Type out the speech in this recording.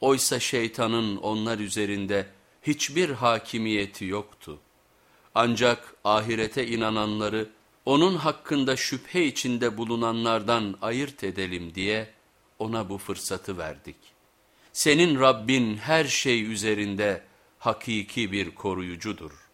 Oysa şeytanın onlar üzerinde hiçbir hakimiyeti yoktu. Ancak ahirete inananları onun hakkında şüphe içinde bulunanlardan ayırt edelim diye ona bu fırsatı verdik. Senin Rabbin her şey üzerinde hakiki bir koruyucudur.